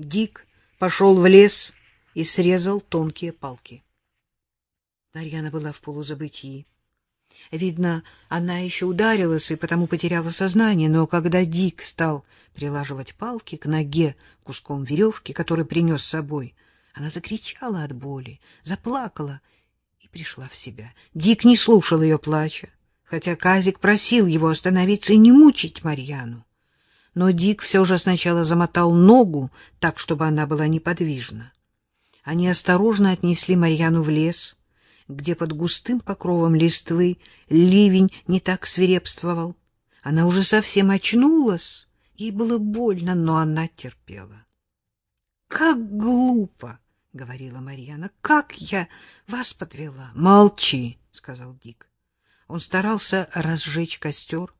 Дик пошел в лес и срезал тонкие палки. Марьяна была в полузабытии. Видно, она еще ударилась и потому потеряла сознание, но когда Дик стал прилаживать палки к ноге куском веревки, который принес с собой, она закричала от боли, заплакала и пришла в себя. Дик не слушал ее плача, хотя Казик просил его остановиться и не мучить Марьяну. Но Дик все же сначала замотал ногу так, чтобы она была неподвижна. Они осторожно отнесли Марьяну в лес — где под густым покровом листвы ливень не так свирепствовал. Она уже совсем очнулась, ей было больно, но она терпела. — Как глупо! — говорила Марьяна. — Как я вас подвела! — Молчи! — сказал Дик. Он старался разжечь костер,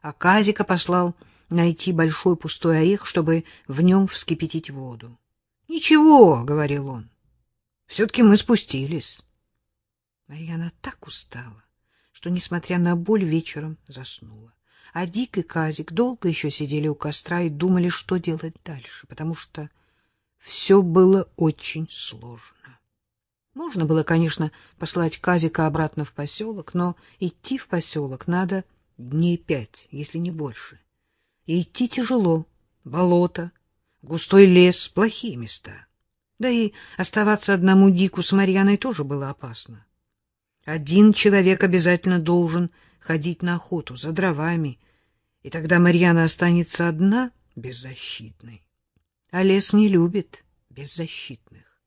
а Казика послал найти большой пустой орех, чтобы в нем вскипятить воду. — Ничего, — говорил он, — все-таки мы спустились. Марьяна так устала, что, несмотря на боль, вечером заснула. А Дик и Казик долго еще сидели у костра и думали, что делать дальше, потому что все было очень сложно. Можно было, конечно, послать Казика обратно в поселок, но идти в поселок надо дней пять, если не больше. И идти тяжело. Болото, густой лес, плохие места. Да и оставаться одному Дику с Марьяной тоже было опасно. Один человек обязательно должен ходить на охоту за дровами, и тогда Марьяна останется одна, беззащитной. А лес не любит беззащитных.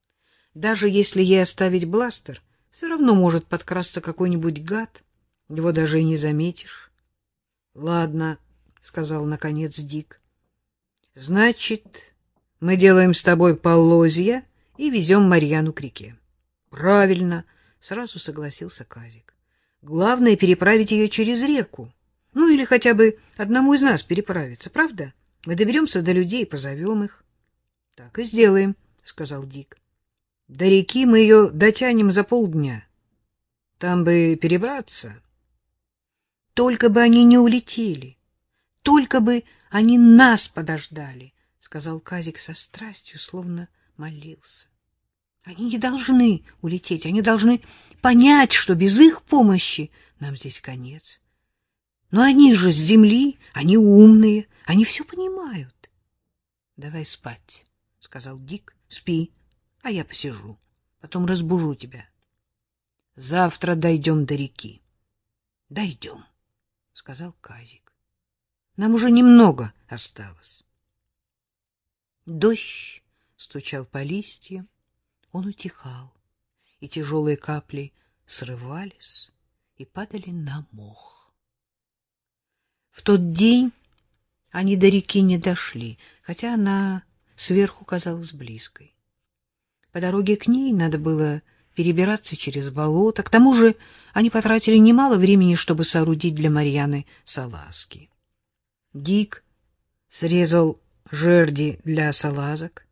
Даже если ей оставить бластер, все равно может подкрасться какой-нибудь гад, его даже и не заметишь. — Ладно, — сказал наконец Дик. — Значит, мы делаем с тобой полозья и везем Марьяну к реке. — Правильно, — Сразу согласился Казик. Главное переправить ее через реку. Ну или хотя бы одному из нас переправиться, правда? Мы доберемся до людей и позовем их. — Так и сделаем, — сказал Дик. — До реки мы ее дотянем за полдня. Там бы перебраться. — Только бы они не улетели. Только бы они нас подождали, — сказал Казик со страстью, словно молился. Они не должны улететь, они должны понять, что без их помощи нам здесь конец. Но они же с земли, они умные, они все понимают. — Давай спать, — сказал Дик. — Спи, а я посижу, потом разбужу тебя. Завтра дойдем до реки. — Дойдем, — сказал Казик. — Нам уже немного осталось. Дождь стучал по листьям, он утихал, и тяжелые капли срывались и падали на мох. В тот день они до реки не дошли, хотя она сверху казалась близкой. По дороге к ней надо было перебираться через болото. К тому же они потратили немало времени, чтобы соорудить для Марьяны салазки. Дик срезал жерди для салазок,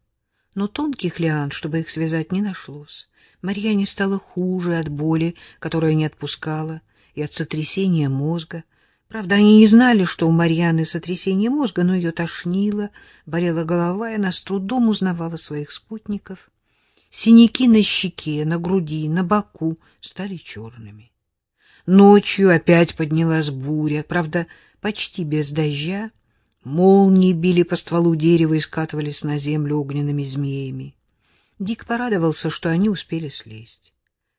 но тонких лиан, чтобы их связать, не нашлось. Марьяне стало хуже от боли, которая не отпускала, и от сотрясения мозга. Правда, они не знали, что у Марьяны сотрясение мозга, но ее тошнило, болела голова, и она с трудом узнавала своих спутников. Синяки на щеке, на груди, на боку стали черными. Ночью опять поднялась буря, правда, почти без дождя, Молнии били по стволу дерева и скатывались на землю огненными змеями. Дик порадовался, что они успели слезть.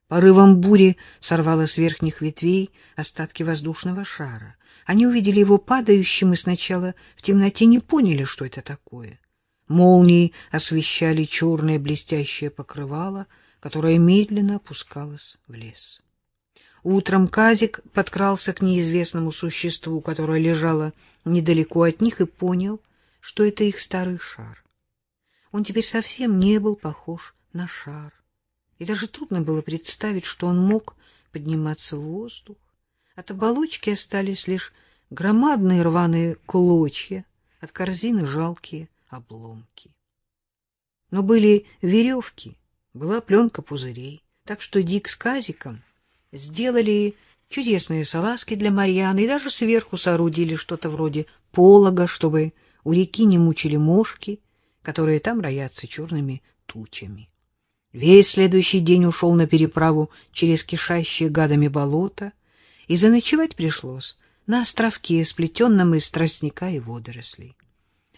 Порывом бури сорвало с верхних ветвей остатки воздушного шара. Они увидели его падающим и сначала в темноте не поняли, что это такое. Молнии освещали черное блестящее покрывало, которое медленно опускалось в лес. Утром Казик подкрался к неизвестному существу, которое лежало недалеко от них, и понял, что это их старый шар. Он теперь совсем не был похож на шар. И даже трудно было представить, что он мог подниматься в воздух. От оболочки остались лишь громадные рваные клочья, от корзины жалкие обломки. Но были веревки, была пленка пузырей, так что Дик с Казиком сделали чудесные салазки для Марьяны и даже сверху соорудили что-то вроде полога, чтобы у реки не мучили мошки, которые там роятся черными тучами. Весь следующий день ушел на переправу через кишащие гадами болото, и заночевать пришлось на островке, сплетенном из тростника и водорослей.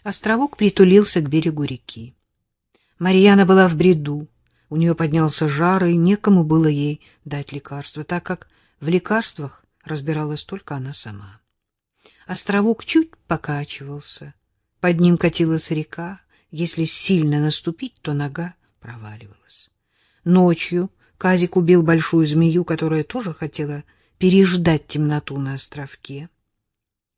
Островок притулился к берегу реки. Марьяна была в бреду, у нее поднялся жар, и некому было ей дать лекарство, так как в лекарствах разбиралась только она сама. Островок чуть покачивался, под ним катилась река, если сильно наступить, то нога проваливалась. Ночью Казик убил большую змею, которая тоже хотела переждать темноту на островке.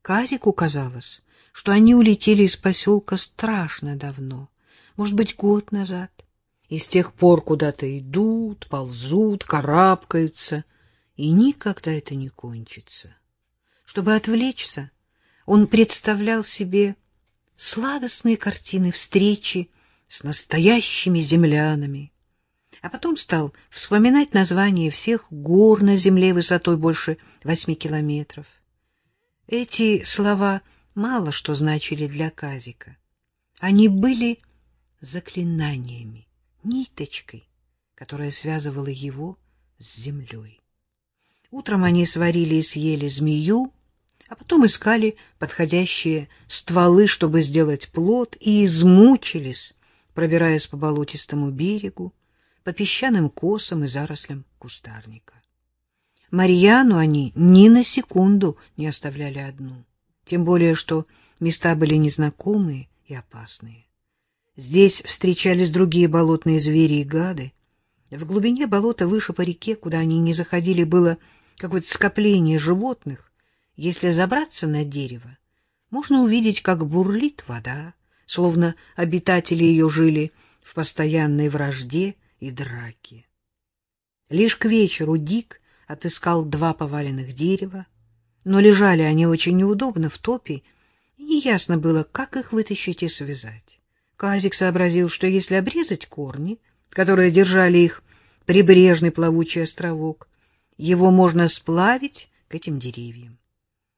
Казику казалось, что они улетели из поселка страшно давно, может быть, год назад, и с тех пор куда-то идут, ползут, карабкаются, и никогда это не кончится. Чтобы отвлечься, он представлял себе сладостные картины встречи с настоящими землянами, а потом стал вспоминать названия всех гор на земле высотой больше восьми километров. Эти слова мало что значили для Казика. Они были заклинаниями, ниточкой, которая связывала его с землей. Утром они сварили и съели змею, а потом искали подходящие стволы, чтобы сделать плод, и измучились, пробираясь по болотистому берегу, по песчаным косам и зарослям кустарника. Марьяну они ни на секунду не оставляли одну, тем более что места были незнакомые и опасные. Здесь встречались другие болотные звери и гады. В глубине болота выше по реке, куда они не заходили, было какое-то скопление животных, если забраться на дерево, можно увидеть, как бурлит вода, словно обитатели ее жили в постоянной вражде и драке. Лишь к вечеру Дик отыскал два поваленных дерева, но лежали они очень неудобно в топе, и неясно было, как их вытащить и связать. Казик сообразил, что если обрезать корни, которые держали их прибрежный плавучий островок, его можно сплавить к этим деревьям.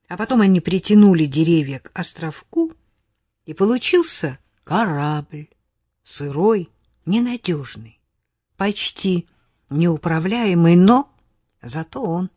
А потом они притянули деревья к островку, и получился корабль, сырой, ненадежный, почти неуправляемый, но зато он